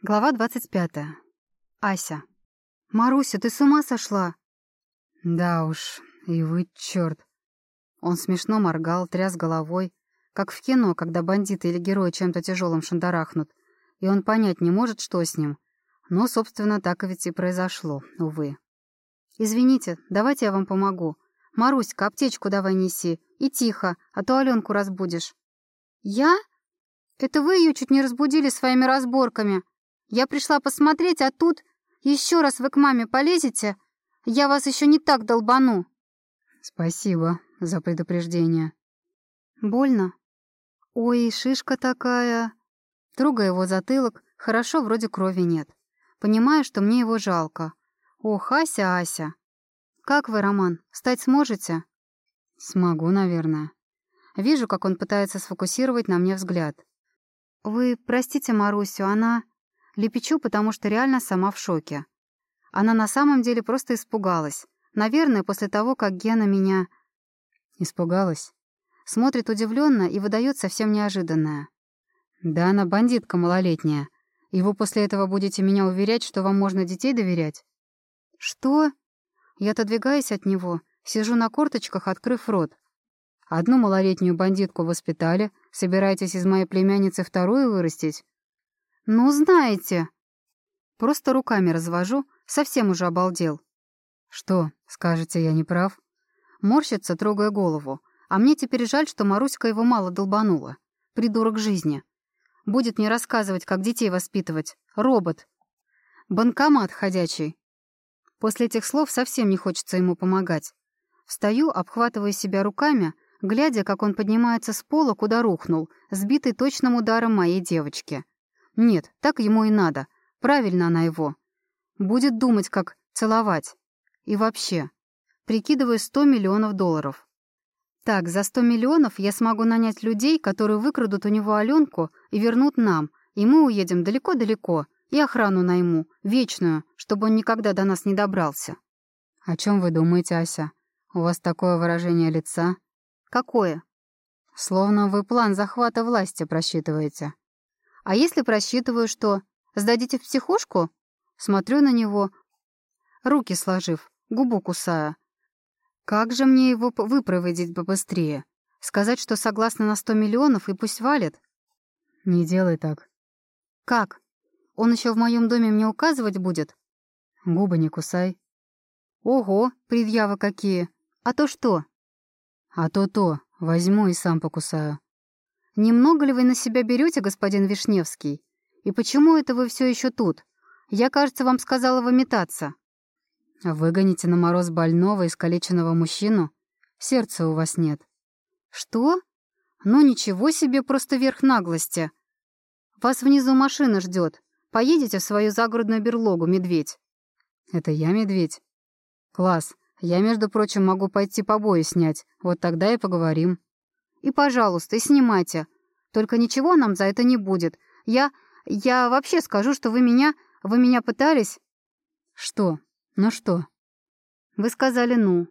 Глава 25. Ася. «Маруся, ты с ума сошла?» «Да уж, и вы чёрт!» Он смешно моргал, тряс головой, как в кино, когда бандиты или герои чем-то тяжелым шандарахнут, и он понять не может, что с ним. Но, собственно, так ведь и произошло, увы. «Извините, давайте я вам помогу. Маруська, аптечку давай неси. И тихо, а то Аленку разбудишь». «Я? Это вы ее чуть не разбудили своими разборками?» Я пришла посмотреть, а тут... Еще раз вы к маме полезете, я вас еще не так долбану. Спасибо за предупреждение. Больно? Ой, шишка такая. Трогая его затылок, хорошо, вроде крови нет. Понимаю, что мне его жалко. Ох, Ася, Ася. Как вы, Роман, встать сможете? Смогу, наверное. Вижу, как он пытается сфокусировать на мне взгляд. Вы простите Марусю, она... Лепечу, потому что реально сама в шоке. Она на самом деле просто испугалась. Наверное, после того, как Гена меня... Испугалась? Смотрит удивленно и выдает совсем неожиданное. Да она бандитка малолетняя. И вы после этого будете меня уверять, что вам можно детей доверять? Что? Я отодвигаюсь от него, сижу на корточках, открыв рот. Одну малолетнюю бандитку воспитали, собираетесь из моей племянницы вторую вырастить? «Ну, знаете...» Просто руками развожу, совсем уже обалдел. «Что, скажете, я не прав?» Морщится, трогая голову. А мне теперь жаль, что Маруська его мало долбанула. Придурок жизни. Будет мне рассказывать, как детей воспитывать. Робот. Банкомат ходячий. После этих слов совсем не хочется ему помогать. Встаю, обхватывая себя руками, глядя, как он поднимается с пола, куда рухнул, сбитый точным ударом моей девочки. Нет, так ему и надо. Правильно она его. Будет думать, как целовать. И вообще. Прикидываю 100 миллионов долларов. Так, за 100 миллионов я смогу нанять людей, которые выкрадут у него Аленку и вернут нам, и мы уедем далеко-далеко, и охрану найму, вечную, чтобы он никогда до нас не добрался. О чем вы думаете, Ася? У вас такое выражение лица? Какое? Словно вы план захвата власти просчитываете. А если просчитываю, что сдадите в психушку? Смотрю на него, руки сложив, губу кусая. Как же мне его выпроводить побыстрее? Сказать, что согласна на сто миллионов и пусть валит? Не делай так. Как? Он еще в моем доме мне указывать будет? Губы не кусай. Ого, предъявы какие. А то что? А то-то. Возьму и сам покусаю. «Немного ли вы на себя берете, господин Вишневский? И почему это вы все еще тут? Я, кажется, вам сказала выметаться». «Выгоните на мороз больного, искалеченного мужчину? Сердца у вас нет». «Что? Ну ничего себе, просто верх наглости. Вас внизу машина ждет. Поедете в свою загородную берлогу, медведь». «Это я медведь?» «Класс. Я, между прочим, могу пойти побои снять. Вот тогда и поговорим». И, пожалуйста, снимайте. Только ничего нам за это не будет. Я... я вообще скажу, что вы меня... вы меня пытались...» «Что? Ну что?» «Вы сказали «ну».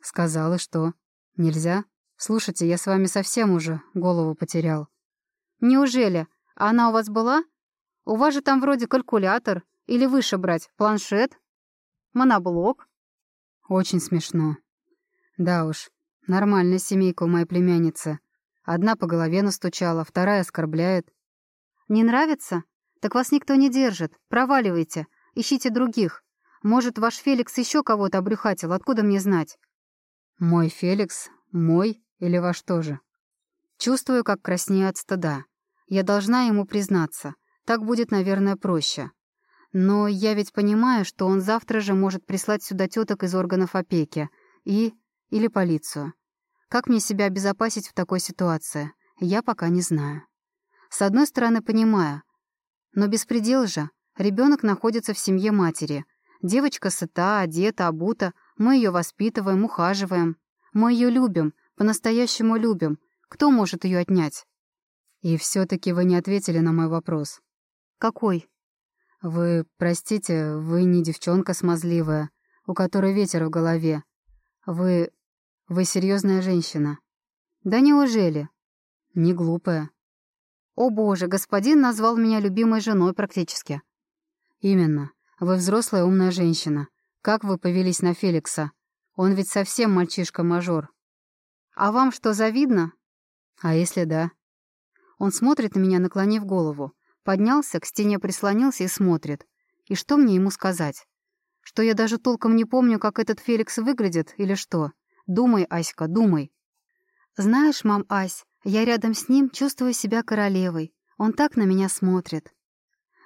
«Сказала, что? Нельзя? Слушайте, я с вами совсем уже голову потерял». «Неужели? А она у вас была? У вас же там вроде калькулятор. Или выше брать, планшет? Моноблок?» «Очень смешно. Да уж, Нормальная семейка у моей племянницы. Одна по голове настучала, вторая оскорбляет. Не нравится? Так вас никто не держит. Проваливайте. Ищите других. Может, ваш Феликс еще кого-то обрюхатил, откуда мне знать? Мой Феликс? Мой или ваш тоже? Чувствую, как краснею от стыда. Я должна ему признаться. Так будет, наверное, проще. Но я ведь понимаю, что он завтра же может прислать сюда теток из органов опеки. И... Или полицию. Как мне себя обезопасить в такой ситуации, я пока не знаю. С одной стороны, понимаю. Но беспредел же. Ребенок находится в семье матери. Девочка сыта, одета, обута. Мы ее воспитываем, ухаживаем. Мы ее любим, по-настоящему любим. Кто может ее отнять? И все таки вы не ответили на мой вопрос. Какой? Вы, простите, вы не девчонка смазливая, у которой ветер в голове. Вы вы серьезная женщина. Да неужели? Не глупая. О боже, господин назвал меня любимой женой практически. Именно. Вы взрослая умная женщина. Как вы повелись на Феликса? Он ведь совсем мальчишка-мажор. А вам что, завидно? А если да? Он смотрит на меня, наклонив голову. Поднялся, к стене прислонился и смотрит. И что мне ему сказать? Что я даже толком не помню, как этот Феликс выглядит, или что? Думай, Аська, думай. Знаешь, мам Ась, я рядом с ним чувствую себя королевой. Он так на меня смотрит.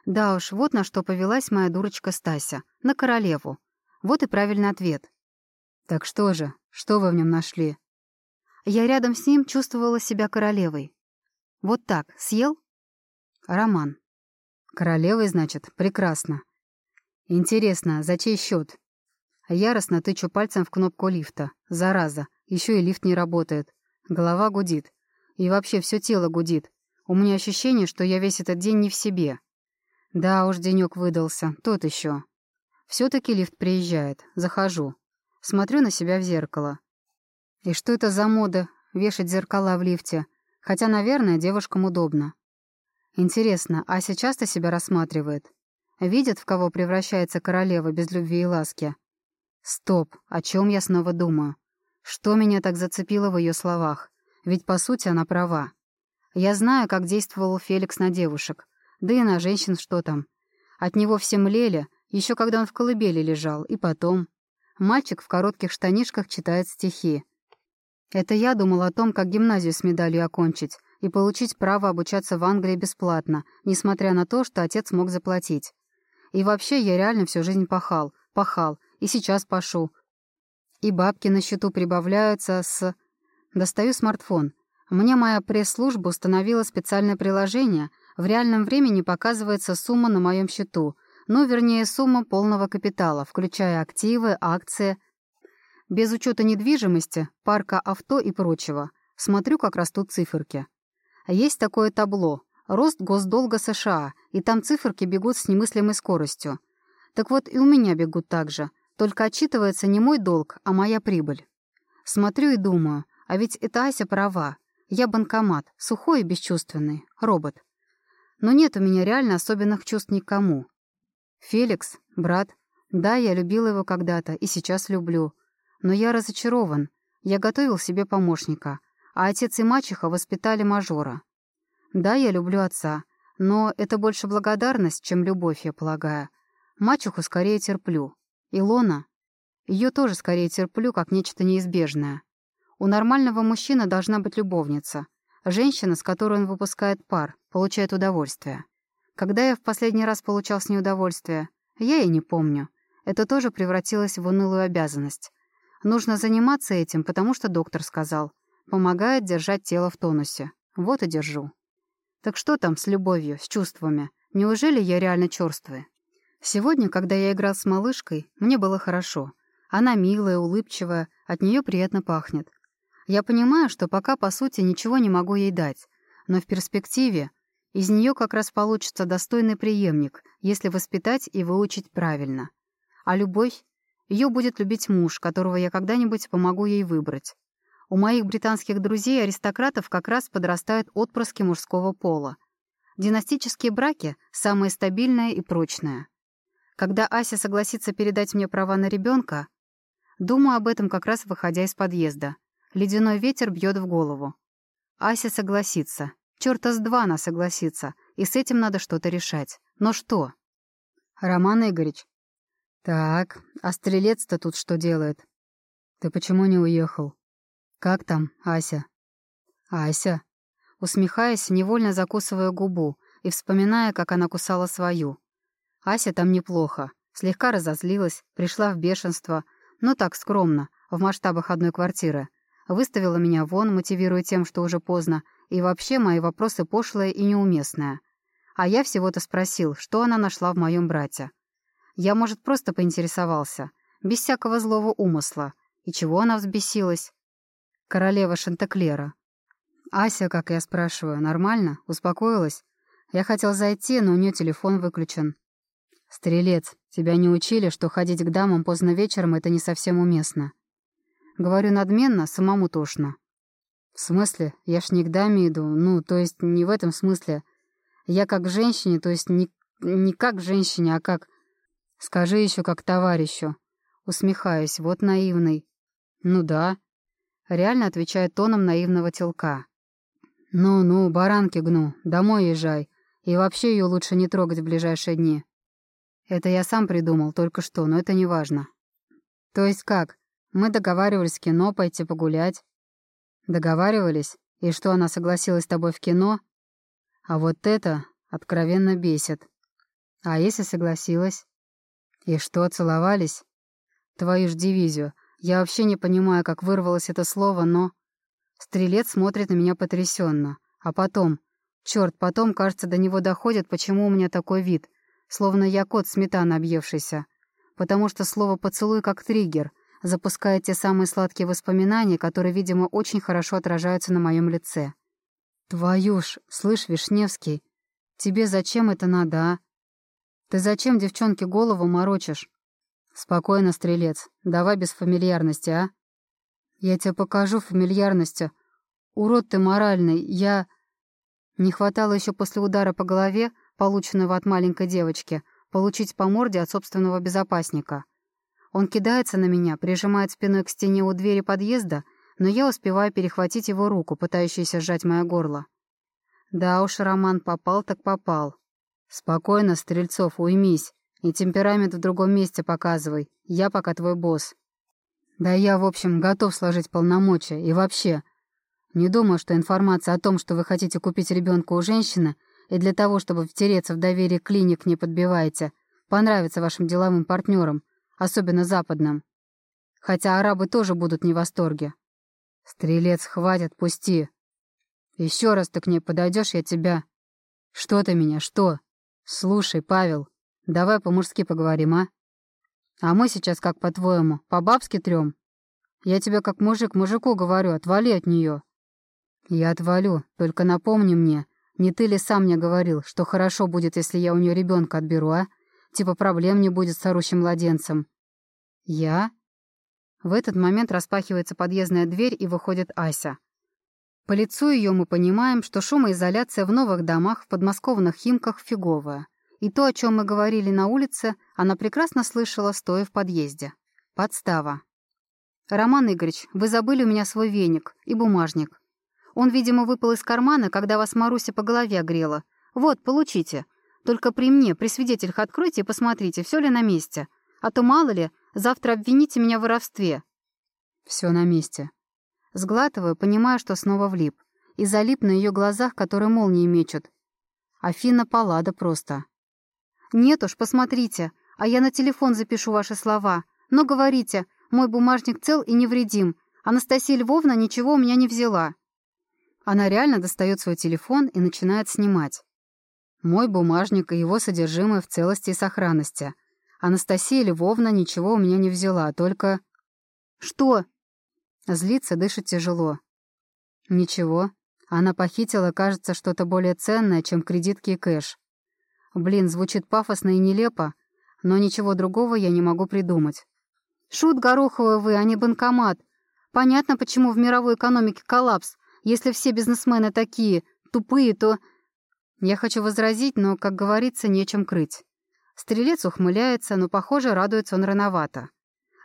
Да уж, вот на что повелась моя дурочка Стася. На королеву. Вот и правильный ответ. Так что же, что вы в нем нашли? Я рядом с ним чувствовала себя королевой. Вот так, съел? Роман. Королевой, значит, прекрасно. Интересно, за чей счет? Яростно тычу пальцем в кнопку лифта. Зараза, еще и лифт не работает. Голова гудит. И вообще все тело гудит. У меня ощущение, что я весь этот день не в себе. Да уж, денек выдался, тот еще. Все-таки лифт приезжает. Захожу. Смотрю на себя в зеркало. И что это за мода — вешать зеркала в лифте? Хотя, наверное, девушкам удобно. Интересно, Ася часто себя рассматривает? Видит, в кого превращается королева без любви и ласки? Стоп, о чем я снова думаю? Что меня так зацепило в ее словах? Ведь, по сути, она права. Я знаю, как действовал Феликс на девушек. Да и на женщин что там. От него все млели, еще когда он в колыбели лежал, и потом. Мальчик в коротких штанишках читает стихи. Это я думал о том, как гимназию с медалью окончить и получить право обучаться в Англии бесплатно, несмотря на то, что отец мог заплатить. И вообще я реально всю жизнь пахал, пахал, и сейчас пашу. И бабки на счету прибавляются с... Достаю смартфон. Мне моя пресс-служба установила специальное приложение. В реальном времени показывается сумма на моем счету. Ну, вернее, сумма полного капитала, включая активы, акции — без учета недвижимости, парка авто и прочего. Смотрю, как растут циферки. Есть такое табло «Рост госдолга США», и там циферки бегут с немыслимой скоростью. Так вот и у меня бегут так же, только отчитывается не мой долг, а моя прибыль. Смотрю и думаю, а ведь эта Ася права. Я банкомат, сухой и бесчувственный, робот. Но нет у меня реально особенных чувств никому. Феликс, брат, да, я любила его когда-то и сейчас люблю. Но я разочарован. Я готовил себе помощника, а отец и мачеха воспитали мажора. Да, я люблю отца, но это больше благодарность, чем любовь, я полагаю. Мачеху скорее терплю. Илона? Ее тоже скорее терплю, как нечто неизбежное. У нормального мужчины должна быть любовница. Женщина, с которой он выпускает пар, получает удовольствие. Когда я в последний раз получал с ней удовольствие, я и не помню. Это тоже превратилось в унылую обязанность. Нужно заниматься этим, потому что доктор сказал. Помогает держать тело в тонусе. Вот и держу. Так что там с любовью, с чувствами? Неужели я реально чёрствая? Сегодня, когда я играл с малышкой, мне было хорошо. Она милая, улыбчивая, от нее приятно пахнет. Я понимаю, что пока, по сути, ничего не могу ей дать. Но в перспективе из нее как раз получится достойный преемник, если воспитать и выучить правильно. А любовь ее будет любить муж, которого я когда-нибудь помогу ей выбрать. У моих британских друзей-аристократов как раз подрастают отпрыски мужского пола. Династические браки — самое стабильное и прочное. Когда Ася согласится передать мне права на ребенка, думаю об этом как раз выходя из подъезда. Ледяной ветер бьет в голову. Ася согласится. Чёрта с два она согласится, и с этим надо что-то решать. Но что? Роман Игоревич, «Так, а стрелец-то тут что делает? Ты почему не уехал? Как там, Ася?» «Ася?» Усмехаясь, невольно закусывая губу и вспоминая, как она кусала свою. Ася там неплохо. Слегка разозлилась, пришла в бешенство, но так скромно, в масштабах одной квартиры. Выставила меня вон, мотивируя тем, что уже поздно, и вообще мои вопросы пошлые и неуместные. А я всего-то спросил, что она нашла в моем брате. Я, может, просто поинтересовался, без всякого злого умысла. И чего она взбесилась? Королева Шантеклера. Ася, как я спрашиваю, нормально? Успокоилась? Я хотел зайти, но у нее телефон выключен. «Стрелец, тебя не учили, что ходить к дамам поздно вечером — это не совсем уместно?» Говорю надменно, самому тошно. «В смысле? Я ж не к даме иду. Ну, то есть не в этом смысле. Я как женщине, то есть не, не как женщине, а как... Скажи еще как товарищу». Усмехаюсь, вот наивный. «Ну да». Реально отвечает тоном наивного телка. «Ну-ну, баранки гну, домой езжай. И вообще ее лучше не трогать в ближайшие дни». Это я сам придумал только что, но это не важно. То есть как? Мы договаривались в кино пойти погулять. Договаривались? И что, она согласилась с тобой в кино? А вот это откровенно бесит. А если согласилась? И что, целовались? Твою ж дивизию. Я вообще не понимаю, как вырвалось это слово, но... Стрелец смотрит на меня потрясенно. А потом... Черт, потом, кажется, до него доходит, почему у меня такой вид. Словно я кот сметана объевшийся. Потому что слово «поцелуй» как триггер, запускает те самые сладкие воспоминания, которые, видимо, очень хорошо отражаются на моем лице. «Твою ж, слышь, Вишневский, тебе зачем это надо, а? Ты зачем девчонке голову морочишь?» «Спокойно, стрелец, давай без фамильярности, а?» «Я тебе покажу фамильярности. Урод ты моральный, я...» Не хватало еще после удара по голове, полученного от маленькой девочки, получить по морде от собственного безопасника. Он кидается на меня, прижимает спиной к стене у двери подъезда, но я успеваю перехватить его руку, пытающуюся сжать мое горло. Да уж, Роман попал так попал. Спокойно, Стрельцов, уймись. И темперамент в другом месте показывай. Я пока твой босс. Да я, в общем, готов сложить полномочия. И вообще, не думаю, что информация о том, что вы хотите купить ребенка у женщины, и для того, чтобы втереться в доверие клиник не подбиваете, понравится вашим деловым партнерам, особенно западным. Хотя арабы тоже будут не в восторге. Стрелец, хватит, пусти. Еще раз ты к ней подойдешь, я тебя... Что ты меня, что? Слушай, Павел, давай по-мужски поговорим, а? А мы сейчас как, по-твоему, по-бабски трем? Я тебе как мужик мужику говорю, отвали от нее. Я отвалю, только напомни мне, не ты ли сам мне говорил, что хорошо будет, если я у нее ребенка отберу, а? Типа проблем не будет с орущим младенцем. Я? В этот момент распахивается подъездная дверь и выходит Ася. По лицу ее мы понимаем, что шумоизоляция в новых домах в подмосковных Химках фиговая. И то, о чем мы говорили на улице, она прекрасно слышала, стоя в подъезде. Подстава. «Роман Игоревич, вы забыли у меня свой веник и бумажник. Он, видимо, выпал из кармана, когда вас Маруся по голове огрела. Вот, получите. Только при мне, при свидетелях откройте и посмотрите, все ли на месте. А то, мало ли, завтра обвините меня в воровстве». Все на месте. Сглатываю, понимая, что снова влип. И залип на ее глазах, которые молнии мечут. Афина Паллада просто. «Нет уж, посмотрите, а я на телефон запишу ваши слова. Но говорите, мой бумажник цел и невредим. Анастасия Львовна ничего у меня не взяла». Она реально достает свой телефон и начинает снимать. Мой бумажник и его содержимое в целости и сохранности. Анастасия Львовна ничего у меня не взяла, только... Что? Злится, дышит тяжело. Ничего. Она похитила, кажется, что-то более ценное, чем кредитки и кэш. Блин, звучит пафосно и нелепо, но ничего другого я не могу придумать. Шут Гороховый вы, а не банкомат. Понятно, почему в мировой экономике коллапс. Если все бизнесмены такие, тупые, то... Я хочу возразить, но, как говорится, нечем крыть. Стрелец ухмыляется, но, похоже, радуется он рановато.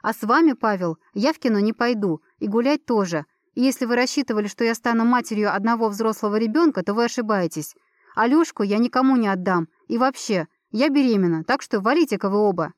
«А с вами, Павел, я в кино не пойду, и гулять тоже. И если вы рассчитывали, что я стану матерью одного взрослого ребенка, то вы ошибаетесь. Алёшку я никому не отдам. И вообще, я беременна, так что валите-ка вы оба».